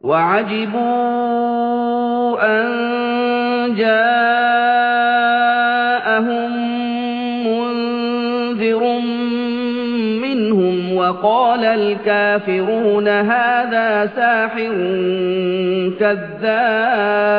وعجبوا أن جاءهم منذر منهم وقال الكافرون هذا ساحر كذاب.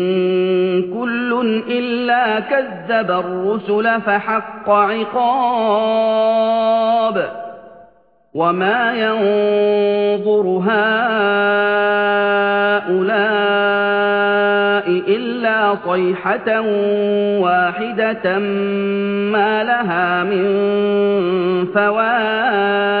إِلَّا كَذَّبَ الرُّسُلَ فَحَقَّ عِقَابِ وَمَا يَنظُرُ هَٰؤُلَاءِ إِلَّا صَيْحَةً وَاحِدَةً مَّا لَهَا مِن فَوَاقٍ